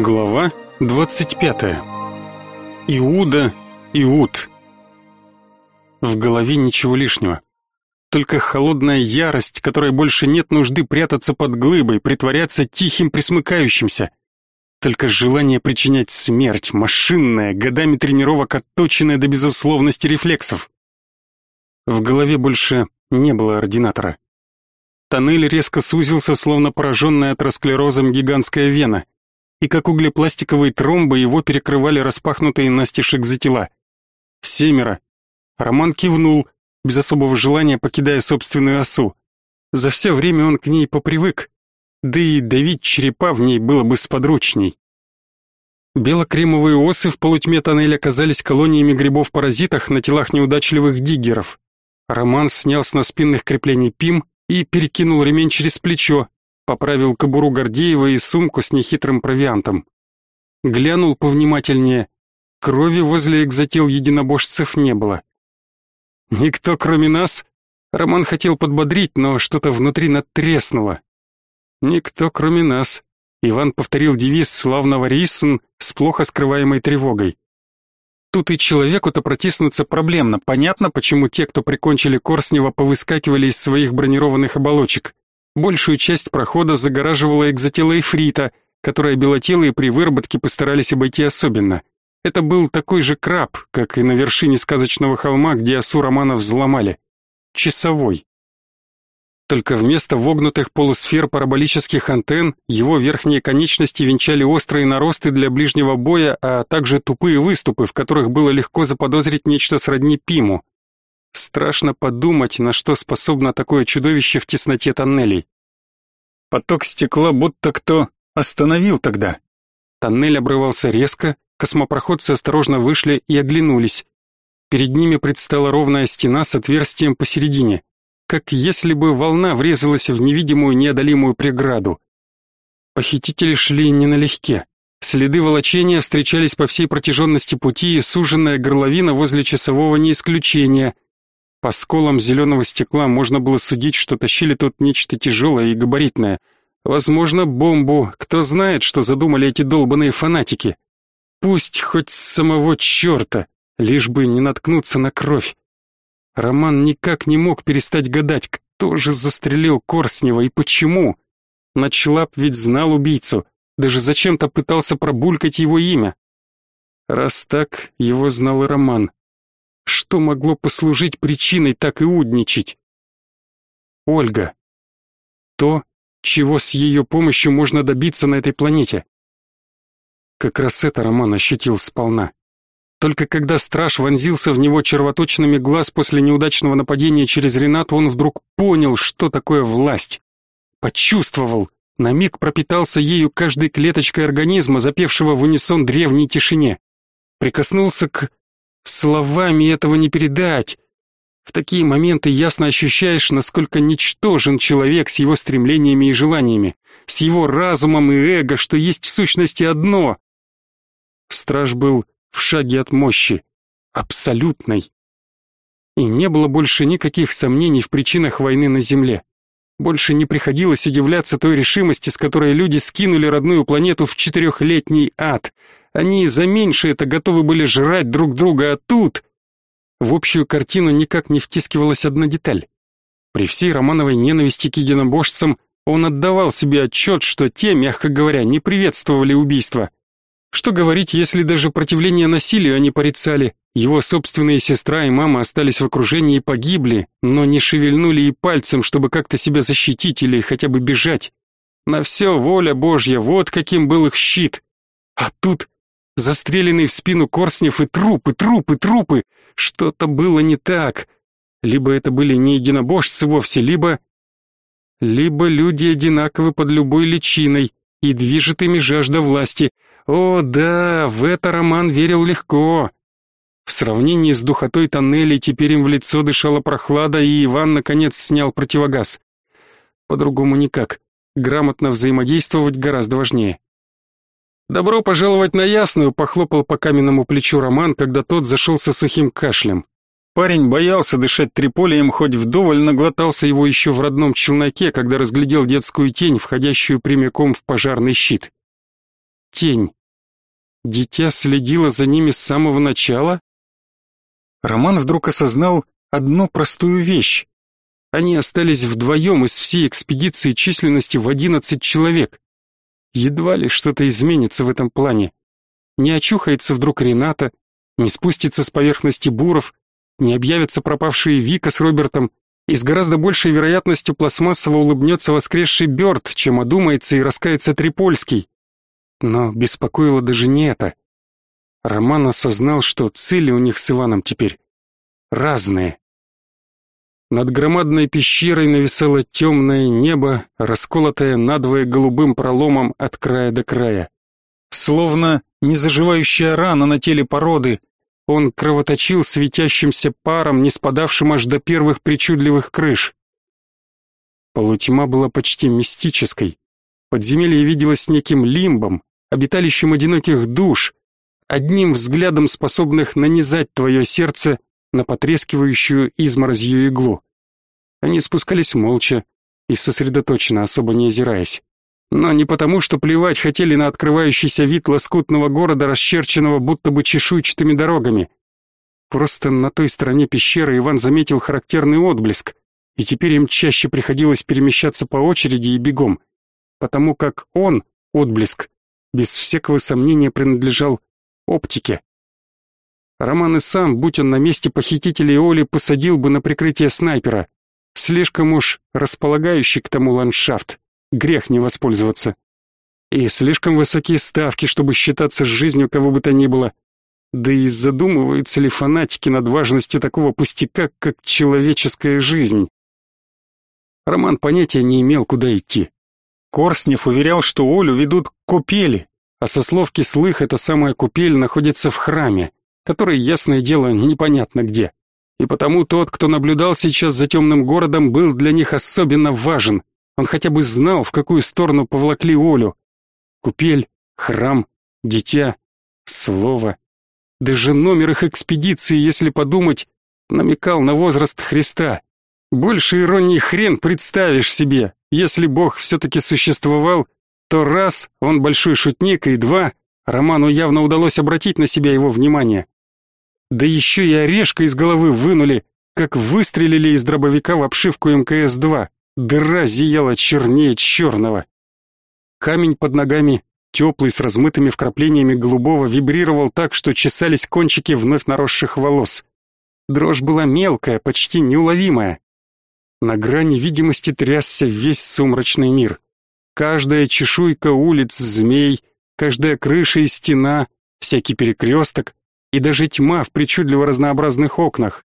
Глава 25. Иуда, Иуд. В голове ничего лишнего. Только холодная ярость, которой больше нет нужды прятаться под глыбой, притворяться тихим присмыкающимся. Только желание причинять смерть, машинное, годами тренировок отточенное до безусловности рефлексов. В голове больше не было ординатора. Тоннель резко сузился, словно пораженная атеросклерозом гигантская вена, и как углепластиковые тромбы его перекрывали распахнутые настежь экзотела. Семеро. Роман кивнул, без особого желания покидая собственную осу. За все время он к ней попривык, да и давить черепа в ней было бы сподручней. Белокремовые осы в полутьме тоннеля казались колониями грибов-паразитах на телах неудачливых диггеров. Роман снял с наспинных креплений пим и перекинул ремень через плечо, поправил кобуру Гордеева и сумку с нехитрым провиантом. Глянул повнимательнее. Крови возле экзотел единобожцев не было. Никто, кроме нас? Роман хотел подбодрить, но что-то внутри надтреснуло. Никто, кроме нас. Иван повторил девиз славного Риссен с плохо скрываемой тревогой. Тут и человеку-то протиснуться проблемно. Понятно, почему те, кто прикончили Корснева, повыскакивали из своих бронированных оболочек. Большую часть прохода загораживала экзотела Эфрита, которая белотелые при выработке постарались обойти особенно. Это был такой же краб, как и на вершине сказочного холма, где осу романов взломали. Часовой. Только вместо вогнутых полусфер параболических антенн его верхние конечности венчали острые наросты для ближнего боя, а также тупые выступы, в которых было легко заподозрить нечто сродни пиму. Страшно подумать, на что способно такое чудовище в тесноте тоннелей. Поток стекла будто кто остановил тогда. Тоннель обрывался резко, космопроходцы осторожно вышли и оглянулись. Перед ними предстала ровная стена с отверстием посередине как если бы волна врезалась в невидимую неодолимую преграду. Похитители шли не налегке. Следы волочения встречались по всей протяженности пути, и суженная горловина возле часового не исключение. По сколам зеленого стекла можно было судить, что тащили тут нечто тяжелое и габаритное. Возможно, бомбу, кто знает, что задумали эти долбаные фанатики. Пусть хоть с самого черта, лишь бы не наткнуться на кровь. Роман никак не мог перестать гадать, кто же застрелил Корснева и почему. Ночлап ведь знал убийцу, даже зачем-то пытался пробулькать его имя. Раз так, его знал и Роман. Что могло послужить причиной так и удничать? Ольга. То, чего с ее помощью можно добиться на этой планете. Как раз это Роман ощутил сполна. Только когда страж вонзился в него червоточинами глаз после неудачного нападения через Ренату, он вдруг понял, что такое власть. Почувствовал, на миг пропитался ею каждой клеточкой организма, запевшего в унисон древней тишине. Прикоснулся к... Словами этого не передать. В такие моменты ясно ощущаешь, насколько ничтожен человек с его стремлениями и желаниями, с его разумом и эго, что есть в сущности одно. Страж был в шаге от мощи, абсолютной. И не было больше никаких сомнений в причинах войны на Земле. Больше не приходилось удивляться той решимости, с которой люди скинули родную планету в четырехлетний ад. Они за меньше это готовы были жрать друг друга, а тут... В общую картину никак не втискивалась одна деталь. При всей Романовой ненависти к единобожцам он отдавал себе отчет, что те, мягко говоря, не приветствовали убийства. Что говорить, если даже противление насилию они порицали? Его собственные сестра и мама остались в окружении и погибли, но не шевельнули и пальцем, чтобы как-то себя защитить или хотя бы бежать. На все воля Божья, вот каким был их щит. А тут застреленный в спину Корснев и трупы, трупы, трупы. Что-то было не так. Либо это были не единобожцы вовсе, либо... Либо люди одинаковы под любой личиной, и движет ими жажда власти. О, да, в это Роман верил легко. В сравнении с духотой тоннелей теперь им в лицо дышала прохлада, и Иван наконец снял противогаз. По-другому никак. Грамотно взаимодействовать гораздо важнее. «Добро пожаловать на Ясную», — похлопал по каменному плечу Роман, когда тот зашелся сухим кашлем. Парень боялся дышать триполием, хоть вдоволь наглотался его еще в родном челноке, когда разглядел детскую тень, входящую прямиком в пожарный щит. тень. Дитя следило за ними с самого начала? Роман вдруг осознал одну простую вещь. Они остались вдвоем из всей экспедиции численностью в одиннадцать человек. Едва ли что-то изменится в этом плане. Не очухается вдруг Рената, не спустится с поверхности Буров, не объявятся пропавшие Вика с Робертом, и с гораздо большей вероятностью пластмассово улыбнется воскресший Бёрд, чем одумается и раскается Трипольский. Но беспокоило даже не это. Роман осознал, что цели у них с Иваном теперь разные. Над громадной пещерой нависало темное небо, расколотое надвое голубым проломом от края до края. Словно незаживающая рана на теле породы, он кровоточил светящимся паром, не спадавшим аж до первых причудливых крыш. Полутьма была почти мистической. Подземелье виделось неким лимбом, обиталищем одиноких душ, одним взглядом способных нанизать твое сердце на потрескивающую изморозью иглу. Они спускались молча и сосредоточенно, особо не озираясь. Но не потому, что плевать хотели на открывающийся вид лоскутного города, расчерченного будто бы чешуйчатыми дорогами. Просто на той стороне пещеры Иван заметил характерный отблеск, и теперь им чаще приходилось перемещаться по очереди и бегом, потому как он, отблеск, без всякого сомнения принадлежал оптике. Роман и сам, будь он на месте похитителей Оли, посадил бы на прикрытие снайпера. Слишком уж располагающий к тому ландшафт. Грех не воспользоваться. И слишком высокие ставки, чтобы считаться с жизнью кого бы то ни было. Да и задумываются ли фанатики над важностью такого пустяка, как человеческая жизнь? Роман понятия не имел, куда идти. Корснев уверял, что Олю ведут к купели, а со слов кислых эта самая купель находится в храме, который, ясное дело, непонятно где. И потому тот, кто наблюдал сейчас за темным городом, был для них особенно важен. Он хотя бы знал, в какую сторону повлакли Олю. Купель, храм, дитя, слово. Даже номер их экспедиции, если подумать, намекал на возраст Христа. Больше иронии хрен представишь себе. Если Бог все-таки существовал, то раз, он большой шутник, и два, Роману явно удалось обратить на себя его внимание. Да еще и орешка из головы вынули, как выстрелили из дробовика в обшивку МКС-2. Дыра зияла чернее черного. Камень под ногами, теплый, с размытыми вкраплениями голубого, вибрировал так, что чесались кончики вновь наросших волос. Дрожь была мелкая, почти неуловимая. На грани видимости трясся весь сумрачный мир. Каждая чешуйка улиц, змей, каждая крыша и стена, всякий перекресток и даже тьма в причудливо разнообразных окнах.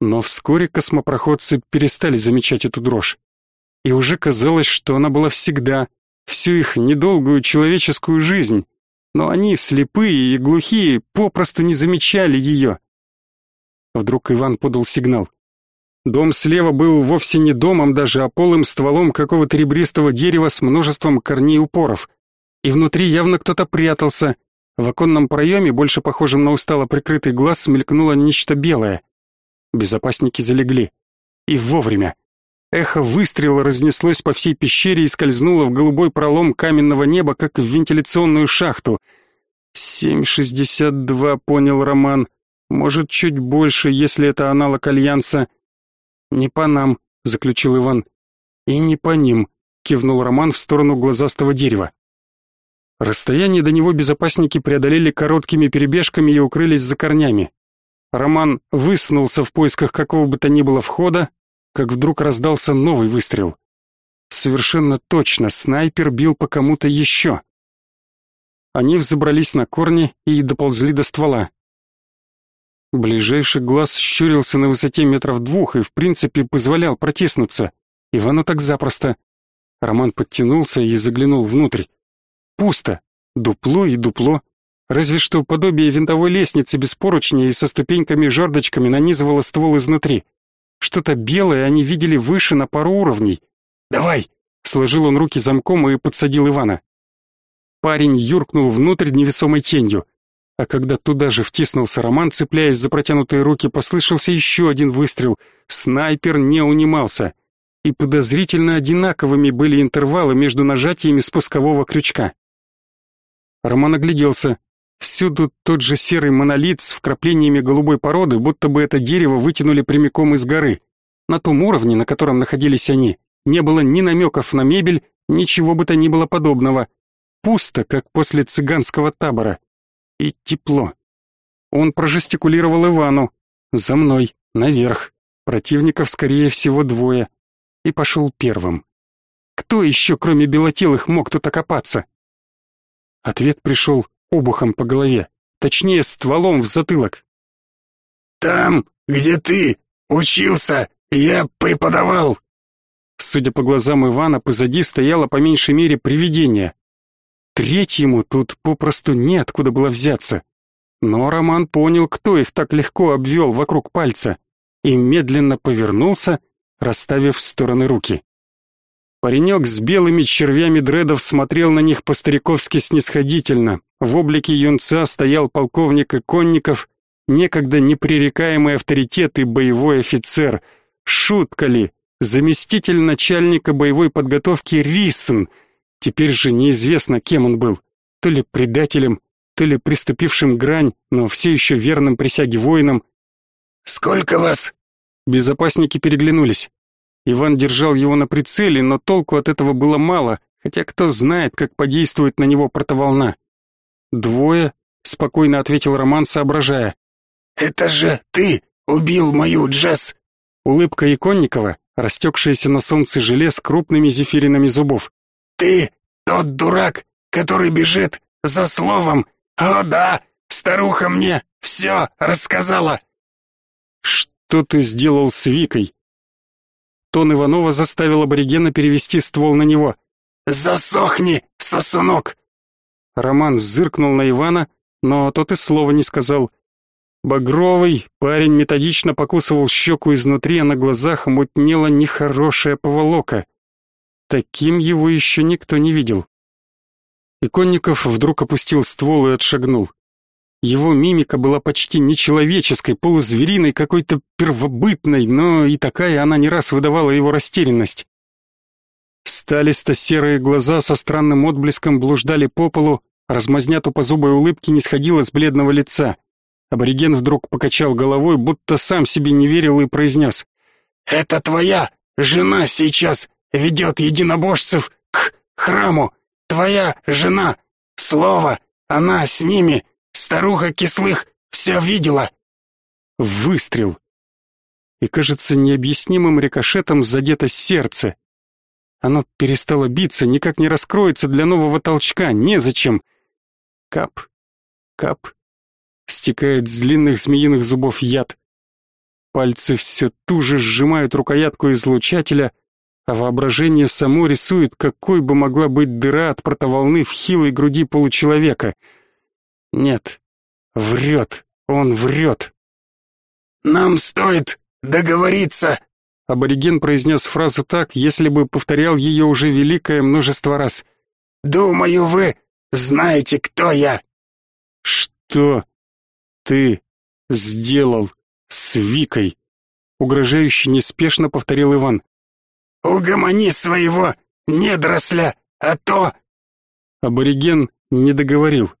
Но вскоре космопроходцы перестали замечать эту дрожь. И уже казалось, что она была всегда, всю их недолгую человеческую жизнь. Но они, слепые и глухие, попросту не замечали ее. Вдруг Иван подал сигнал. Дом слева был вовсе не домом даже, а полым стволом какого-то ребристого дерева с множеством корней упоров. И внутри явно кто-то прятался. В оконном проеме, больше похожем на устало прикрытый глаз, мелькнуло нечто белое. Безопасники залегли. И вовремя. Эхо выстрела разнеслось по всей пещере и скользнуло в голубой пролом каменного неба, как в вентиляционную шахту. «Семь шестьдесят два», — понял Роман. «Может, чуть больше, если это аналог Альянса». «Не по нам», — заключил Иван. «И не по ним», — кивнул Роман в сторону глазастого дерева. Расстояние до него безопасники преодолели короткими перебежками и укрылись за корнями. Роман высунулся в поисках какого бы то ни было входа, как вдруг раздался новый выстрел. Совершенно точно, снайпер бил по кому-то еще. Они взобрались на корни и доползли до ствола. Ближайший глаз щурился на высоте метров двух и, в принципе, позволял протиснуться. Ивану так запросто. Роман подтянулся и заглянул внутрь. Пусто. Дупло и дупло. Разве что подобие винтовой лестницы без поручней и со ступеньками-жердочками нанизывало ствол изнутри. Что-то белое они видели выше на пару уровней. «Давай!» — сложил он руки замком и подсадил Ивана. Парень юркнул внутрь невесомой тенью. А когда туда же втиснулся Роман, цепляясь за протянутые руки, послышался еще один выстрел. Снайпер не унимался. И подозрительно одинаковыми были интервалы между нажатиями спускового крючка. Роман огляделся. Всюду тот же серый монолит с вкраплениями голубой породы, будто бы это дерево вытянули прямиком из горы. На том уровне, на котором находились они, не было ни намеков на мебель, ничего бы то ни было подобного. Пусто, как после цыганского табора. И тепло. Он прожестикулировал Ивану. «За мной, наверх. Противников, скорее всего, двое». И пошел первым. Кто еще, кроме белотелых, мог тут окопаться? Ответ пришел обухом по голове, точнее, стволом в затылок. «Там, где ты учился, я преподавал». Судя по глазам Ивана, позади стояло по меньшей мере привидение. Третьему тут попросту неоткуда было взяться. Но Роман понял, кто их так легко обвел вокруг пальца, и медленно повернулся, расставив в стороны руки. Паренек с белыми червями дредов смотрел на них по-стариковски снисходительно. В облике юнца стоял полковник Иконников, некогда непререкаемый авторитет и боевой офицер. Шутка ли? Заместитель начальника боевой подготовки Риссен. Теперь же неизвестно, кем он был. То ли предателем, то ли приступившим грань, но все еще верным присяге воином. «Сколько вас?» Безопасники переглянулись. Иван держал его на прицеле, но толку от этого было мало, хотя кто знает, как подействует на него протоволна. «Двое», — спокойно ответил Роман, соображая. «Это же ты убил мою Джесс!» Улыбка Иконникова, растекшаяся на солнце желе с крупными зефиринами зубов. «Ты тот дурак, который бежит за словом. О да, старуха мне все рассказала!» «Что ты сделал с Викой?» Тон Иванова заставил аборигена перевести ствол на него. «Засохни, сосунок!» Роман зыркнул на Ивана, но тот и слова не сказал. Багровый парень методично покусывал щеку изнутри, а на глазах мутнела нехорошая поволока. Таким его еще никто не видел. Иконников вдруг опустил ствол и отшагнул. Его мимика была почти нечеловеческой, полузвериной, какой-то первобытной, но и такая она не раз выдавала его растерянность. Сталисто-серые глаза со странным отблеском блуждали по полу, размазня тупозубой улыбки не сходила с бледного лица. Абориген вдруг покачал головой, будто сам себе не верил и произнес. «Это твоя жена сейчас ведет единобожцев к храму. Твоя жена. Слово, она с ними. Старуха Кислых все видела. Выстрел. И, кажется, необъяснимым рикошетом задето сердце. Оно перестало биться, никак не раскроется для нового толчка, незачем. Кап, кап. Стекает с длинных змеиных зубов яд. Пальцы все туже сжимают рукоятку излучателя, а воображение само рисует, какой бы могла быть дыра от протоволны в хилой груди получеловека — нет, врет, он врет. «Нам стоит договориться!» Абориген произнес фразу так, если бы повторял ее уже великое множество раз. «Думаю, вы знаете, кто я!» «Что ты сделал с Викой?» Угрожающе неспешно повторил Иван. «Угомони своего недоросля, а то...» Абориген не договорил.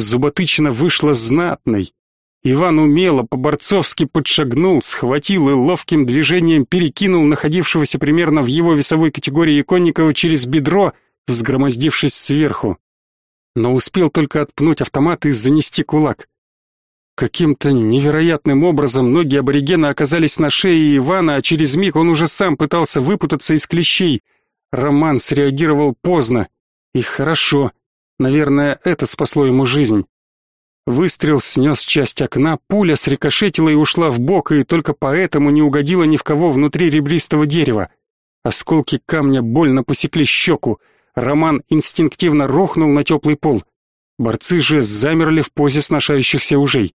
Зуботычина вышла знатной. Иван умело, по-борцовски подшагнул, схватил и ловким движением перекинул находившегося примерно в его весовой категории Иконникова через бедро, взгромоздившись сверху. Но успел только отпнуть автомат и занести кулак. Каким-то невероятным образом ноги аборигена оказались на шее Ивана, а через миг он уже сам пытался выпутаться из клещей. Роман среагировал поздно. И хорошо. Наверное, это спасло ему жизнь. Выстрел снес часть окна, пуля срикошетила и ушла в бок, и только поэтому не угодила ни в кого внутри ребристого дерева. Осколки камня больно посекли щеку. Роман инстинктивно рухнул на теплый пол. Борцы же замерли в позе сношающихся ужей.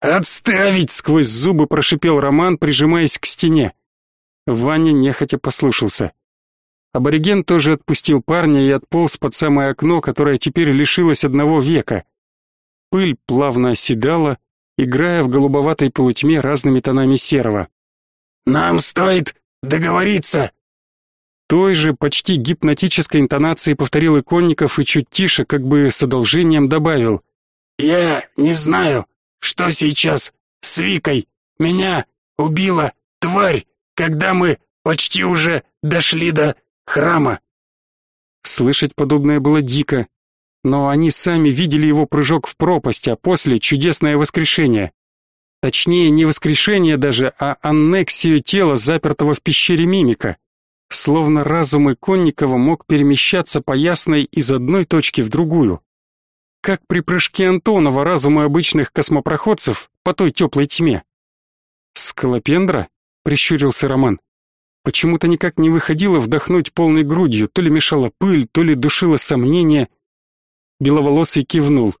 «Отставить!» — сквозь зубы прошипел Роман, прижимаясь к стене. Ваня нехотя послушался. Абориген тоже отпустил парня и отполз под самое окно, которое теперь лишилось одного века. Пыль плавно оседала, играя в голубоватой полутьме разными тонами серого. «Нам стоит договориться!» той же почти гипнотической интонацией повторил Иконников и чуть тише, как бы с одолжением добавил. «Я не знаю, что сейчас с Викой. Меня убила тварь, когда мы почти уже дошли до храма». Слышать подобное было дико, но они сами видели его прыжок в пропасть, а после чудесное воскрешение. Точнее, не воскрешение даже, а аннексию тела, запертого в пещере мимика. Словно разум Иконникова мог перемещаться по ясной из одной точки в другую. Как при прыжке Антонова разума обычных космопроходцев по той теплой тьме. «Скалопендра?» — прищурился Роман. Почему-то никак не выходило вдохнуть полной грудью, то ли мешала пыль, то ли душило сомнение. Беловолосый кивнул.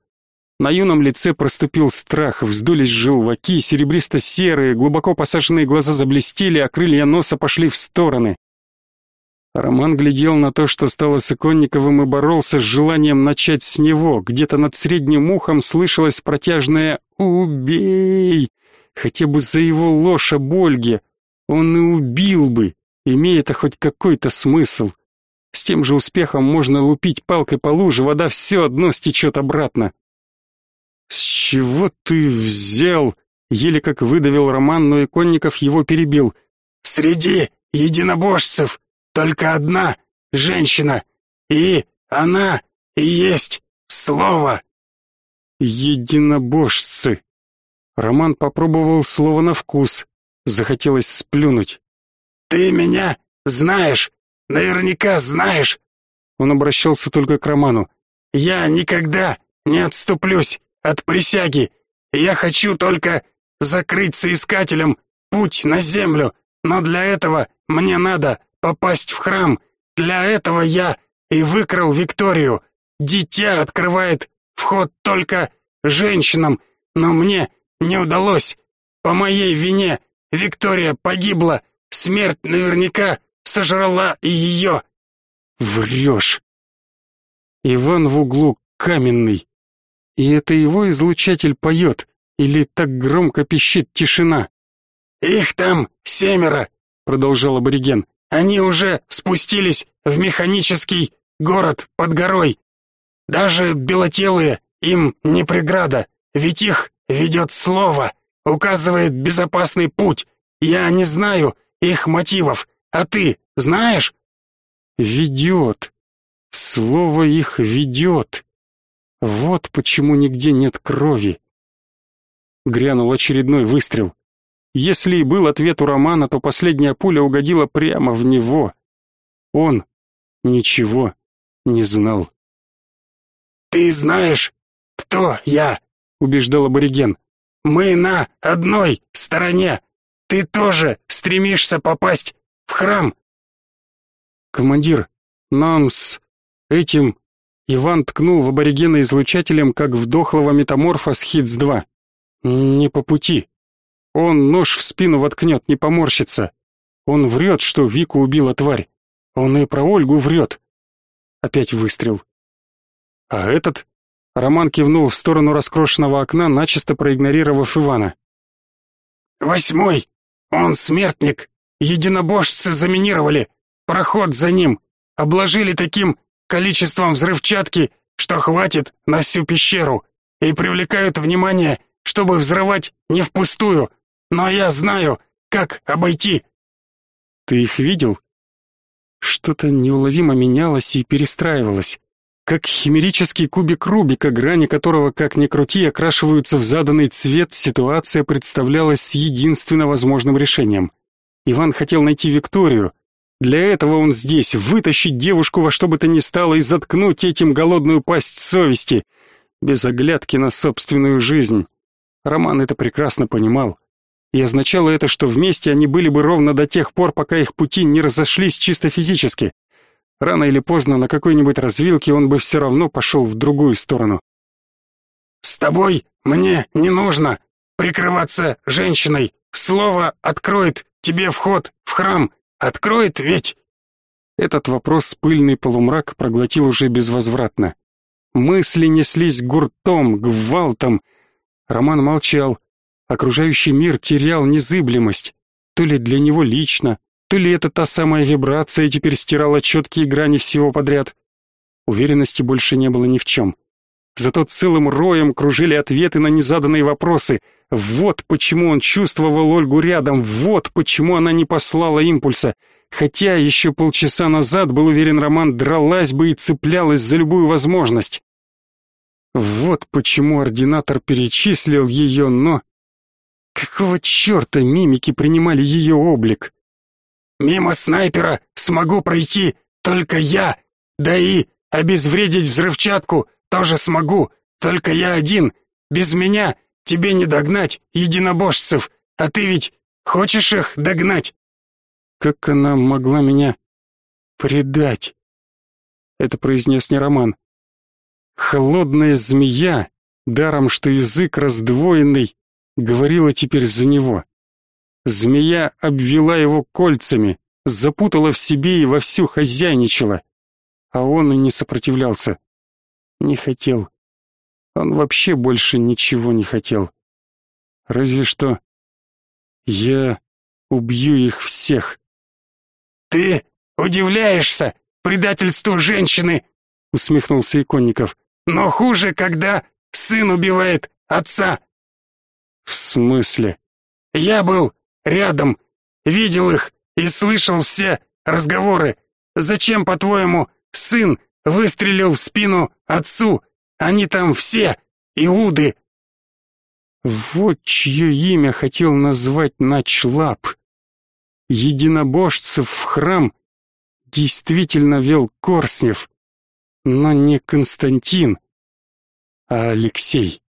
На юном лице проступил страх, вздулись желваки, серебристо-серые, глубоко посаженные глаза заблестели, а крылья носа пошли в стороны. Роман глядел на то, что стало с Иконниковым, и боролся с желанием начать с него. Где-то над средним ухом слышалось протяжное «Убей!» Хотя бы за его ложь об Ольге. Он и убил бы, имея это хоть какой-то смысл. С тем же успехом можно лупить палкой по луже, вода все одно стечет обратно. «С чего ты взял?» Еле как выдавил Роман, но Иконников его перебил. «Среди единобожцев только одна женщина, и она и есть слово». «Единобожцы». Роман попробовал слово на вкус. Захотелось сплюнуть. «Ты меня знаешь, наверняка знаешь». Он обращался только к Роману. «Я никогда не отступлюсь от присяги. Я хочу только закрыть соискателям путь на землю, но для этого мне надо попасть в храм. Для этого я и выкрал Викторию. Дитя открывает вход только женщинам, но мне не удалось. По моей вине Виктория погибла. Смерть наверняка сожрала и ее. Врешь. Иван в углу каменный. И это его излучатель поет, или так громко пищит тишина? «Их там семеро», — продолжал абориген. «Они уже спустились в механический город под горой. Даже белотелые им не преграда, ведь их ведет слово, указывает безопасный путь. Я не знаю их мотивов, а ты знаешь?» «Ведет. Слово их ведет. Вот почему нигде нет крови. Грянул очередной выстрел. Если и был ответ у Романа, то последняя пуля угодила прямо в него. Он ничего не знал. «Ты знаешь, кто я?» — убеждал абориген. «Мы на одной стороне. Ты тоже стремишься попасть в храм». «Командир, нам с этим Иван ткнул в аборигена излучателем, как в дохлого метаморфа с Хитс-2. Не по пути. Он нож в спину воткнет, не поморщится. Он врет, что Вику убила тварь. Он и про Ольгу врет. Опять выстрел. А этот? Роман кивнул в сторону раскрошенного окна, начисто проигнорировав Ивана. «Восьмой! Он смертник! Единобожцы заминировали! Проход за ним! Обложили таким количеством взрывчатки, что хватит на всю пещеру, и привлекают внимание, чтобы взрывать не впустую. Но я знаю, как обойти. Ты их видел? Что-то неуловимо менялось и перестраивалось, как химерический кубик Рубика, грани которого, как ни крути, окрашиваются в заданный цвет, ситуация представлялась единственно возможным решением. Иван хотел найти Викторию, для этого он здесь, вытащить девушку во что бы то ни стало и заткнуть этим голодную пасть совести, без оглядки на собственную жизнь. Роман это прекрасно понимал. И означало это, что вместе они были бы ровно до тех пор, пока их пути не разошлись чисто физически. Рано или поздно на какой-нибудь развилке он бы все равно пошел в другую сторону. «С тобой мне не нужно прикрываться женщиной. Слово откроет тебе вход в храм. Откроет ведь? Этот вопрос пыльный полумрак проглотил уже безвозвратно. Мысли неслись гуртом, гвалтом. Роман молчал. Окружающий мир терял незыблемость. То ли для него лично, То ли это та самая вибрация теперь стирала четкие грани всего подряд. Уверенности больше не было ни в чем. Зато целым роем кружили ответы на незаданные вопросы. Вот почему он чувствовал Ольгу рядом, вот почему она не послала импульса. Хотя еще полчаса назад, был уверен Роман, дралась бы и цеплялась за любую возможность. Вот почему ординатор перечислил ее, но... Какого черта мимики принимали ее облик? «Мимо снайпера смогу пройти только я, да и обезвредить взрывчатку тоже смогу, только я один. Без меня тебе не догнать единобожцев, а ты ведь хочешь их догнать?» Как она могла меня предать? Это произнес не Роман. Холодная змея, даром что язык раздвоенный, говорила теперь за него. Змея обвела его кольцами, запутала в себе и вовсю хозяйничала. А он и не сопротивлялся. Не хотел. Он вообще больше ничего не хотел. Разве что я убью их всех. Ты удивляешься предательству женщины, усмехнулся Иконников. Но хуже, когда сын убивает отца. В смысле? Я был рядом, видел их и слышал все разговоры. Зачем, по-твоему, сын выстрелил в спину отцу. Они там все, иуды. Вот чье имя хотел назвать Начлап. Единобожцев в храм действительно вел Корснев, но не Константин, а Алексей.